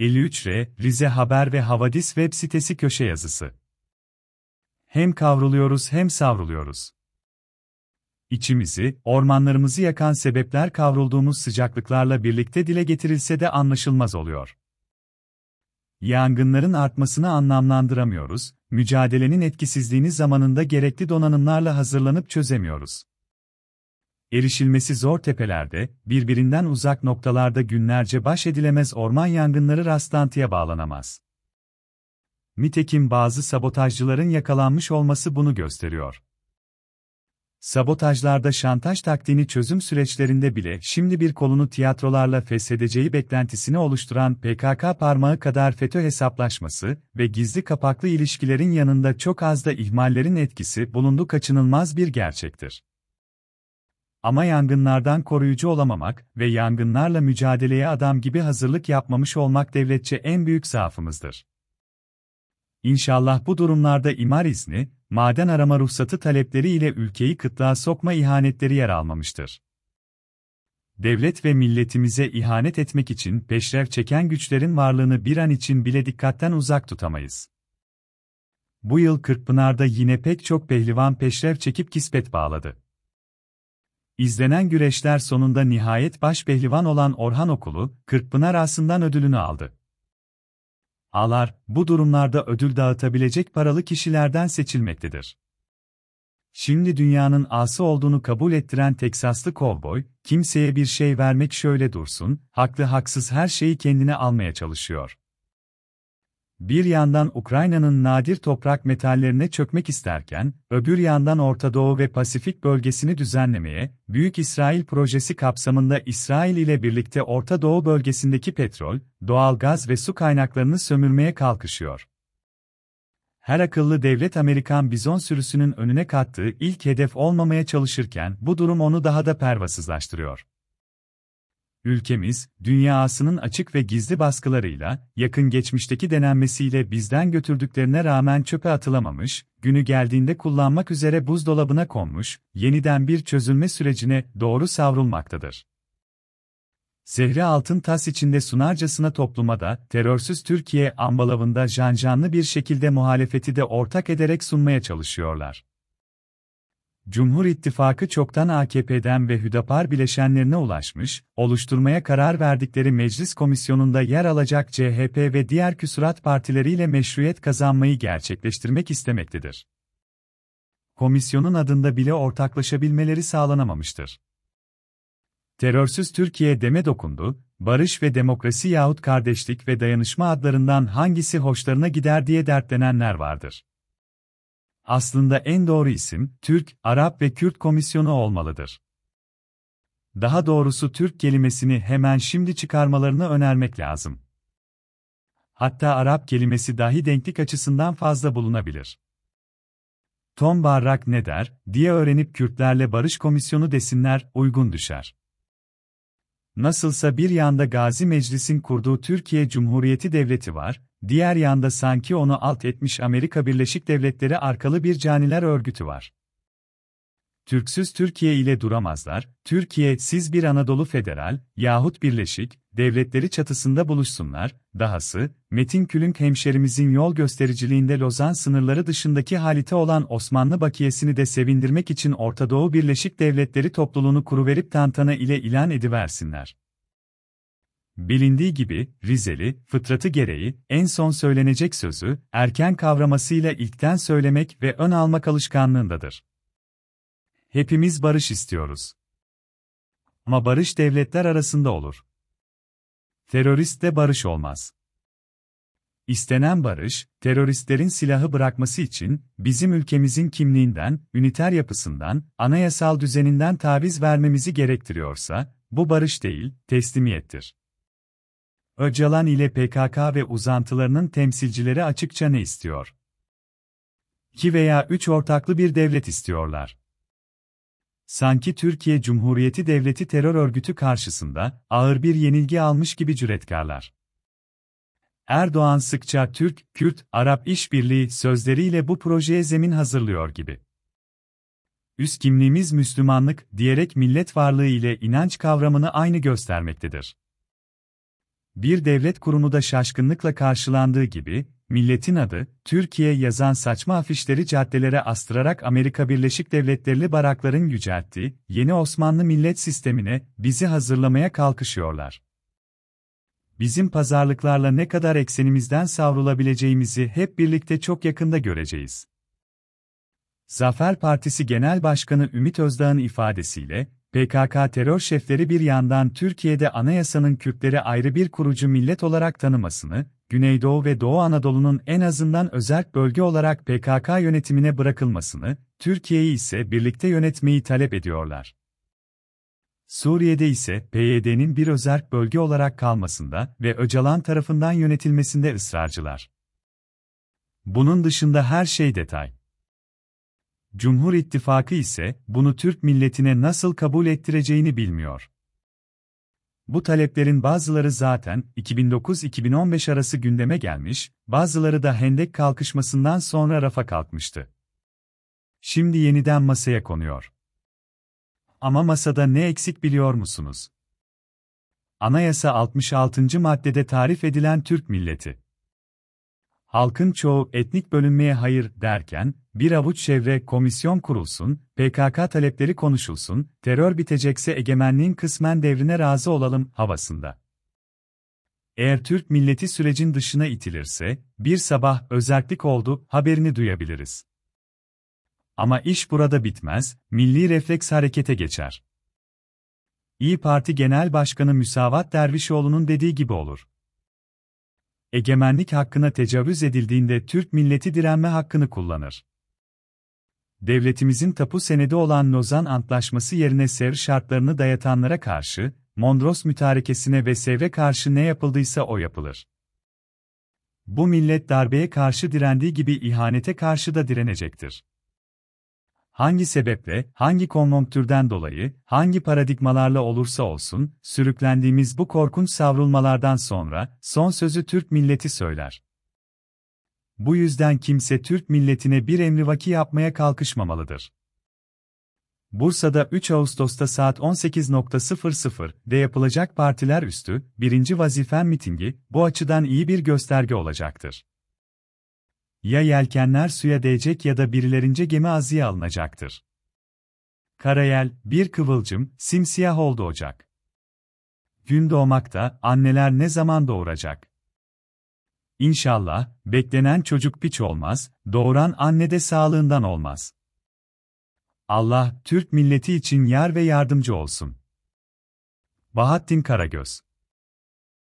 53R, Rize Haber ve Havadis web sitesi köşe yazısı. Hem kavruluyoruz hem savruluyoruz. İçimizi, ormanlarımızı yakan sebepler kavrulduğumuz sıcaklıklarla birlikte dile getirilse de anlaşılmaz oluyor. Yangınların artmasını anlamlandıramıyoruz, mücadelenin etkisizliğini zamanında gerekli donanımlarla hazırlanıp çözemiyoruz. Erişilmesi zor tepelerde, birbirinden uzak noktalarda günlerce baş edilemez orman yangınları rastlantıya bağlanamaz. Nitekim bazı sabotajcıların yakalanmış olması bunu gösteriyor. Sabotajlarda şantaj taktiğini çözüm süreçlerinde bile şimdi bir kolunu tiyatrolarla feshedeceği beklentisini oluşturan PKK parmağı kadar FETÖ hesaplaşması ve gizli kapaklı ilişkilerin yanında çok az da ihmallerin etkisi bulundu kaçınılmaz bir gerçektir. Ama yangınlardan koruyucu olamamak ve yangınlarla mücadeleye adam gibi hazırlık yapmamış olmak devletçe en büyük zaafımızdır. İnşallah bu durumlarda imar izni, maden arama ruhsatı talepleri ile ülkeyi kıtlığa sokma ihanetleri yer almamıştır. Devlet ve milletimize ihanet etmek için peşrev çeken güçlerin varlığını bir an için bile dikkatten uzak tutamayız. Bu yıl Kırkpınar'da yine pek çok pehlivan peşrev çekip kispet bağladı. İzlenen güreşler sonunda nihayet baş pehlivan olan Orhan Okulu, Kırkpınar Ası'ndan ödülünü aldı. Alar, bu durumlarda ödül dağıtabilecek paralı kişilerden seçilmektedir. Şimdi dünyanın ası olduğunu kabul ettiren Teksaslı kovboy, kimseye bir şey vermek şöyle dursun, haklı haksız her şeyi kendine almaya çalışıyor. Bir yandan Ukrayna'nın nadir toprak metallerine çökmek isterken, öbür yandan Orta Doğu ve Pasifik bölgesini düzenlemeye, Büyük İsrail projesi kapsamında İsrail ile birlikte Orta Doğu bölgesindeki petrol, doğal gaz ve su kaynaklarını sömürmeye kalkışıyor. Her akıllı devlet Amerikan bizon sürüsünün önüne kattığı ilk hedef olmamaya çalışırken bu durum onu daha da pervasızlaştırıyor. Ülkemiz, dünyasının açık ve gizli baskılarıyla, yakın geçmişteki denenmesiyle bizden götürdüklerine rağmen çöpe atılamamış, günü geldiğinde kullanmak üzere buzdolabına konmuş, yeniden bir çözülme sürecine doğru savrulmaktadır. Zehri altın tas içinde sunarcasına topluma da, terörsüz Türkiye ambalavında janjanlı bir şekilde muhalefeti de ortak ederek sunmaya çalışıyorlar. Cumhur İttifakı çoktan AKP'den ve Hüdapar bileşenlerine ulaşmış, oluşturmaya karar verdikleri meclis komisyonunda yer alacak CHP ve diğer küsurat partileriyle meşruiyet kazanmayı gerçekleştirmek istemektedir. Komisyonun adında bile ortaklaşabilmeleri sağlanamamıştır. Terörsüz Türkiye deme dokundu, barış ve demokrasi yahut kardeşlik ve dayanışma adlarından hangisi hoşlarına gider diye dertlenenler vardır. Aslında en doğru isim, Türk, Arap ve Kürt Komisyonu olmalıdır. Daha doğrusu Türk kelimesini hemen şimdi çıkarmalarını önermek lazım. Hatta Arap kelimesi dahi denklik açısından fazla bulunabilir. Tom Barrak ne der, diye öğrenip Kürtlerle Barış Komisyonu desinler, uygun düşer. Nasılsa bir yanda Gazi Meclis'in kurduğu Türkiye Cumhuriyeti Devleti var, diğer yanda sanki onu alt etmiş Amerika Birleşik Devletleri arkalı bir caniler örgütü var. Türksüz Türkiye ile duramazlar, Türkiye siz bir Anadolu Federal yahut Birleşik Devletleri çatısında buluşsunlar, dahası, Metin Külünk hemşerimizin yol göstericiliğinde Lozan sınırları dışındaki halite olan Osmanlı bakiyesini de sevindirmek için Orta Doğu Birleşik Devletleri topluluğunu kuruverip tantana ile ilan ediversinler. Bilindiği gibi, Rizeli, fıtratı gereği, en son söylenecek sözü, erken kavramasıyla ilkten söylemek ve ön almak alışkanlığındadır. Hepimiz barış istiyoruz. Ama barış devletler arasında olur. Teröristle barış olmaz. İstenen barış, teröristlerin silahı bırakması için, bizim ülkemizin kimliğinden, üniter yapısından, anayasal düzeninden taviz vermemizi gerektiriyorsa, bu barış değil, teslimiyettir. Öcalan ile PKK ve uzantılarının temsilcileri açıkça ne istiyor? 2 veya 3 ortaklı bir devlet istiyorlar. Sanki Türkiye Cumhuriyeti Devleti terör örgütü karşısında ağır bir yenilgi almış gibi cüretkarlar. Erdoğan sıkça Türk, Kürt, Arap işbirliği sözleriyle bu projeye zemin hazırlıyor gibi. Üst kimliğimiz Müslümanlık diyerek millet varlığı ile inanç kavramını aynı göstermektedir. bir devlet kurumu da şaşkınlıkla karşılandığı gibi, milletin adı, Türkiye yazan saçma afişleri caddelere astırarak Amerika Birleşik Devletleri'li barakların yücelttiği, yeni Osmanlı millet sistemine, bizi hazırlamaya kalkışıyorlar. Bizim pazarlıklarla ne kadar eksenimizden savrulabileceğimizi hep birlikte çok yakında göreceğiz. Zafer Partisi Genel Başkanı Ümit Özdağ'ın ifadesiyle, PKK terör şefleri bir yandan Türkiye'de anayasanın Kürtleri ayrı bir kurucu millet olarak tanımasını, Güneydoğu ve Doğu Anadolu'nun en azından özerk bölge olarak PKK yönetimine bırakılmasını, Türkiye'yi ise birlikte yönetmeyi talep ediyorlar. Suriye'de ise PYD'nin bir özerk bölge olarak kalmasında ve Öcalan tarafından yönetilmesinde ısrarcılar. Bunun dışında her şey detay. Cumhur İttifakı ise bunu Türk milletine nasıl kabul ettireceğini bilmiyor. Bu taleplerin bazıları zaten 2009-2015 arası gündeme gelmiş, bazıları da Hendek kalkışmasından sonra rafa kalkmıştı. Şimdi yeniden masaya konuyor. Ama masada ne eksik biliyor musunuz? Anayasa 66. maddede tarif edilen Türk milleti. Halkın çoğu etnik bölünmeye hayır derken, bir avuç çevre komisyon kurulsun, PKK talepleri konuşulsun, terör bitecekse egemenliğin kısmen devrine razı olalım havasında. Eğer Türk milleti sürecin dışına itilirse, bir sabah özerklik oldu haberini duyabiliriz. Ama iş burada bitmez, milli refleks harekete geçer. İyi Parti Genel Başkanı Müsavat Dervişoğlu'nun dediği gibi olur. Egemenlik hakkına tecavüz edildiğinde Türk milleti direnme hakkını kullanır. Devletimizin tapu senedi olan Lozan Antlaşması yerine sevr şartlarını dayatanlara karşı, Mondros mütarekesine ve sevre karşı ne yapıldıysa o yapılır. Bu millet darbeye karşı direndiği gibi ihanete karşı da direnecektir hangi sebeple, hangi konjonktürden dolayı, hangi paradigmalarla olursa olsun, sürüklendiğimiz bu korkunç savrulmalardan sonra, son sözü Türk milleti söyler. Bu yüzden kimse Türk milletine bir emrivaki yapmaya kalkışmamalıdır. Bursa'da 3 Ağustos'ta saat 18.00'de yapılacak partiler üstü, birinci vazifen mitingi, bu açıdan iyi bir gösterge olacaktır. Ya yelkenler suya değecek ya da birilerince gemi azıya alınacaktır. Karayel, bir kıvılcım, simsiyah oldu ocak. Gün doğmakta, anneler ne zaman doğuracak? İnşallah, beklenen çocuk piç olmaz, doğuran anne de sağlığından olmaz. Allah, Türk milleti için yar ve yardımcı olsun. Bahattin Karagöz